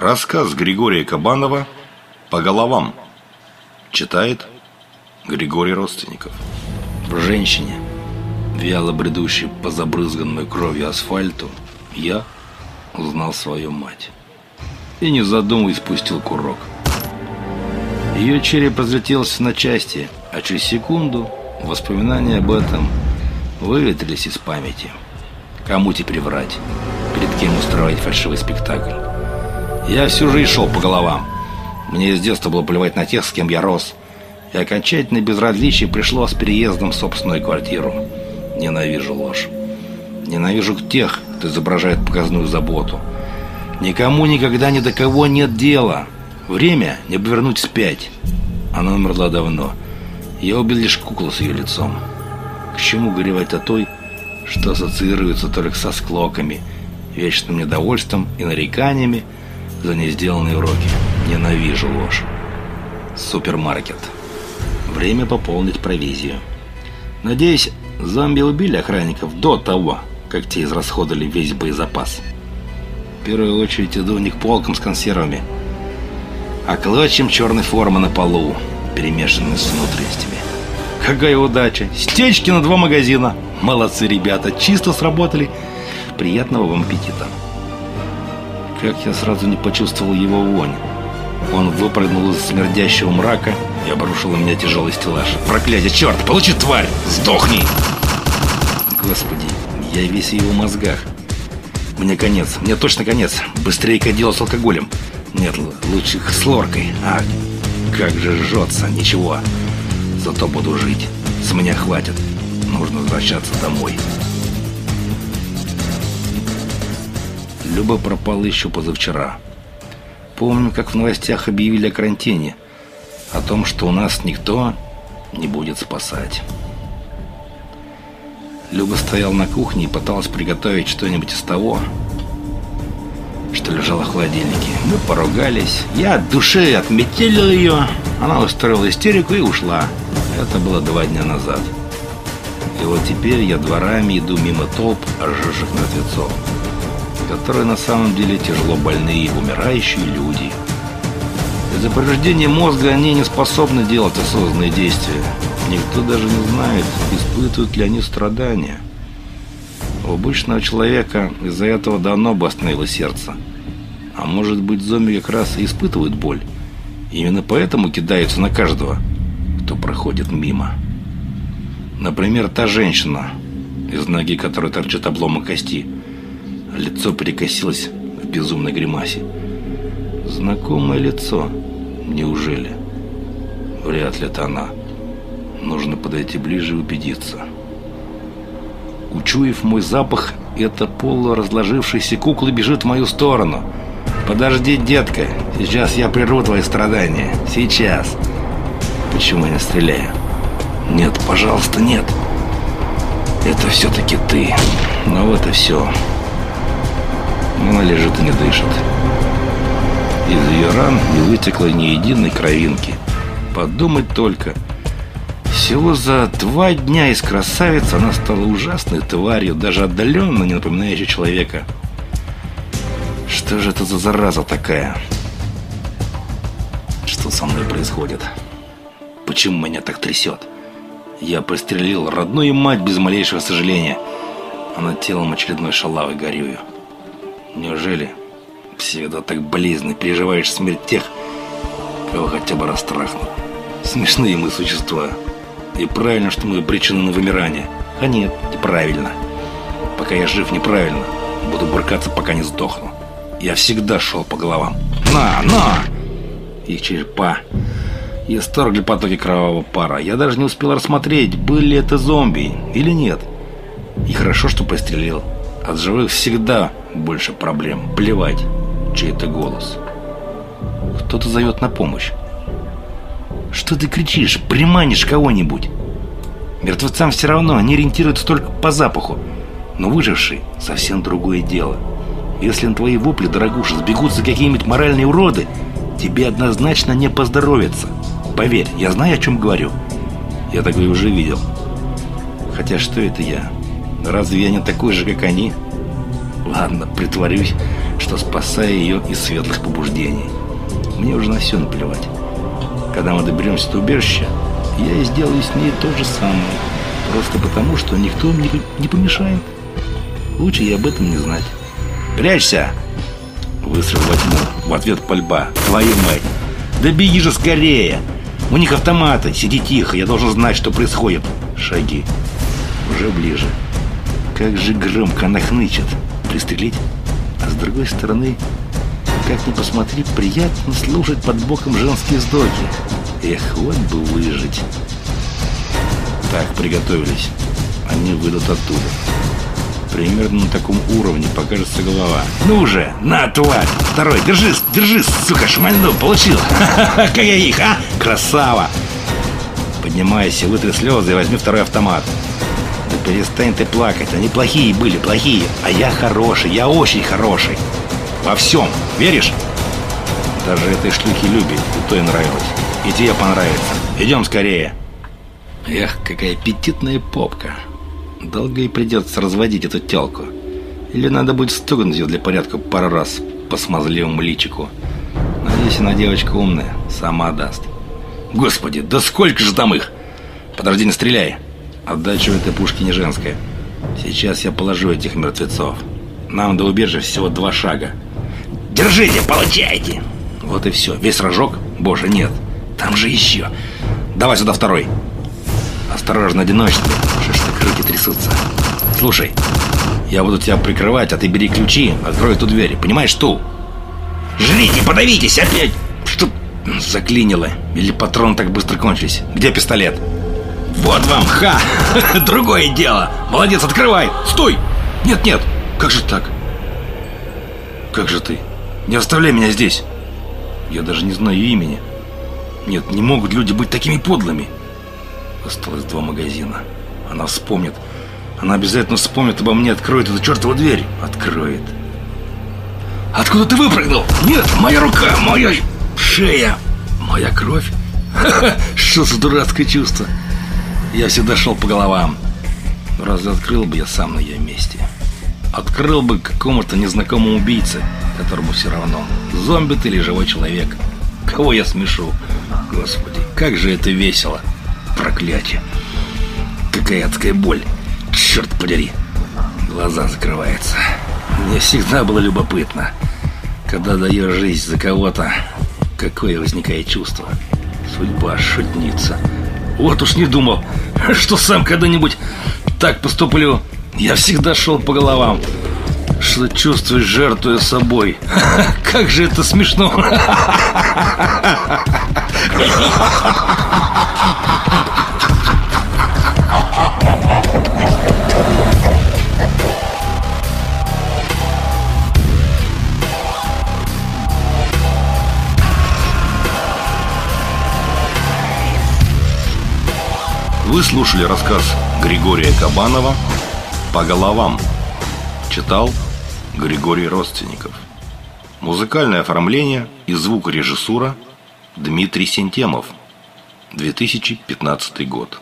Рассказ Григория Кабанова «По головам» Читает Григорий Родственников В женщине, вяло бредущей по забрызганной кровью асфальту, я узнал свою мать. И не задумываясь спустил курок. Ее череп разлетелся на части, а через секунду воспоминания об этом выветрились из памяти. Кому теперь врать? Перед кем устроить фальшивый спектакль? Я всю жизнь шел по головам. Мне с детства было плевать на тех, с кем я рос. И окончательное безразличие пришло с переездом в собственную квартиру. Ненавижу ложь. Ненавижу тех, кто изображает показную заботу. Никому никогда ни до кого нет дела. Время не обвернуть спять. Она умерла давно. Я убил лишь куклу с ее лицом. К чему горевать о той, что ассоциируется только со склоками, вечным недовольством и нареканиями, за несделанные уроки. Ненавижу ложь. Супермаркет. Время пополнить провизию. Надеюсь, зомби убили охранников до того, как те израсходовали весь боезапас. В первую очередь иду у них полком с консервами. А клочьем черной формы на полу, перемешанной с внутренностями. Какая удача! Стечки на два магазина! Молодцы, ребята, чисто сработали. Приятного вам аппетита! Как я сразу не почувствовал его вонь. Он выпрыгнул из смердящего мрака и обрушил на меня тяжелый стеллаж. Проклятие, черт, получи, тварь! Сдохни! Господи, я весь в его мозгах. Мне конец, мне точно конец. Быстрее-ка дело с алкоголем. Нет, лучше с лоркой. А как же жжется, ничего. Зато буду жить. С меня хватит. Нужно возвращаться домой. Люба пропала еще позавчера. Помню, как в новостях объявили о карантине. О том, что у нас никто не будет спасать. Люба стояла на кухне и пыталась приготовить что-нибудь из того, что лежало в холодильнике. Мы поругались. Я от души отметелил ее. Она устроила истерику и ушла. Это было два дня назад. И вот теперь я дворами иду мимо толп оживших мертвецов которые на самом деле тяжело больные и умирающие люди. Из-за повреждения мозга они не способны делать осознанные действия. Никто даже не знает, испытывают ли они страдания. У обычного человека из-за этого давно бы остановилось сердце. А может быть, зомби как раз и испытывают боль. Именно поэтому кидаются на каждого, кто проходит мимо. Например, та женщина, из ноги которой торчит обломок кости – Лицо перекосилось в безумной гримасе. Знакомое лицо. Неужели? Вряд ли это она. Нужно подойти ближе и убедиться. Учуяв мой запах, эта полуразложившаяся кукла бежит в мою сторону. «Подожди, детка, сейчас я прерву твои страдания. Сейчас». «Почему я стреляю?» «Нет, пожалуйста, нет». «Это все-таки ты. Ну вот и все». Она лежит и не дышит. Из ее ран не вытекло ни единой кровинки. Подумать только. Всего за два дня из красавицы она стала ужасной тварью, даже отдаленно не напоминающей человека. Что же это за зараза такая? Что со мной происходит? Почему меня так трясет? Я пристрелил родную мать без малейшего сожаления, а над телом очередной шалавой горюю. Неужели всегда так болезненно переживаешь смерть тех, кого хотя бы раз трахнул? Смешные мы существа. И правильно, что мы обречены на вымирание. А нет, неправильно. Пока я жив, неправильно. Буду буркаться, пока не сдохну. Я всегда шел по головам. На, на! Их черепа. Сторгли потоки кровавого пара. Я даже не успел рассмотреть, были это зомби или нет. И хорошо, что пострелил. От живых всегда больше проблем. Плевать, чей это голос. Кто-то зовет на помощь. Что ты кричишь? Приманишь кого-нибудь? Мертвецам все равно, они ориентируются только по запаху. Но выживший – совсем другое дело. Если на твои вопли, дорогуша, сбегутся какие-нибудь моральные уроды, тебе однозначно не поздоровится. Поверь, я знаю, о чем говорю. Я такое уже видел. Хотя что это я? Разве я не такой же, как они? Ладно, притворюсь, что спасаю ее из светлых побуждений. Мне уже на все наплевать. Когда мы доберемся до убежища, я и сделаю с ней то же самое. Просто потому, что никто мне не помешает. Лучше ей об этом не знать. «Прячься!» Выстрел во тьму. В ответ пальба. «Твою мать!» «Да беги же скорее!» «У них автоматы! Сиди тихо! Я должен знать, что происходит!» Шаги. Уже ближе. Как же громко она. Пристрелить? А с другой стороны, как ни посмотри, приятно слушать под боком женские вздохи. Эх, вот бы выжить. Так, приготовились. Они выйдут оттуда. Примерно на таком уровне покажется голова. Ну же, на, тварь! Второй, держись, держись, сука, шмальнул, получил! Как я их, а? Красава! Поднимайся, вытри слезы и возьми второй автомат. Да перестань ты плакать, они плохие были, плохие. А я хороший, я очень хороший. Во всем, веришь? Даже этой шлюхи любит, и то и нравилось. И тебе понравится. Идем скорее. Эх, какая аппетитная попка. Долго и придется разводить эту телку. Или надо будет стукнуть ее для порядка пару раз по смазливому личику. Надеюсь, она девочка умная, сама даст. Господи, да сколько же там их? Подожди, не стреляй. Отдача у этой пушки не женская. Сейчас я положу этих мертвецов. Нам до убежища всего два шага. Держите, получайте! Вот и все. Весь рожок? Боже, нет. Там же еще. Давай сюда второй. Осторожно, ж так руки трясутся? Слушай, я буду тебя прикрывать, а ты бери ключи, открой эту дверь. Понимаешь, ту? Жрите, подавитесь опять! Что заклинило? Или патроны так быстро кончились? Где пистолет? Вот вам, ха! Другое дело! Молодец, открывай! Стой! Нет, нет! Как же так? Как же ты? Не оставляй меня здесь! Я даже не знаю имени. Нет, не могут люди быть такими подлыми. Осталось два магазина. Она вспомнит. Она обязательно вспомнит обо мне, откроет эту чертову дверь. Откроет. Откуда ты выпрыгнул? Нет, моя рука, моя шея, моя кровь. Что за дурацкое чувство? Я всегда шел по головам. Разве открыл бы я сам на ее месте? Открыл бы какому-то незнакомому убийце, которому все равно, зомби ты или живой человек. Кого я смешу? Господи, как же это весело. Проклятие. Какая адская боль. Черт подери. Глаза закрываются. Мне всегда было любопытно, когда даешь жизнь за кого-то, какое возникает чувство. Судьба шутница. Вот уж не думал, что сам когда-нибудь так поступлю. Я всегда шел по головам. Что чувствуешь, жертвуя собой. Как же это смешно. Вы слушали рассказ Григория Кабанова «По головам». Читал Григорий Родственников. Музыкальное оформление и звукорежиссура Дмитрий Сентемов. 2015 год.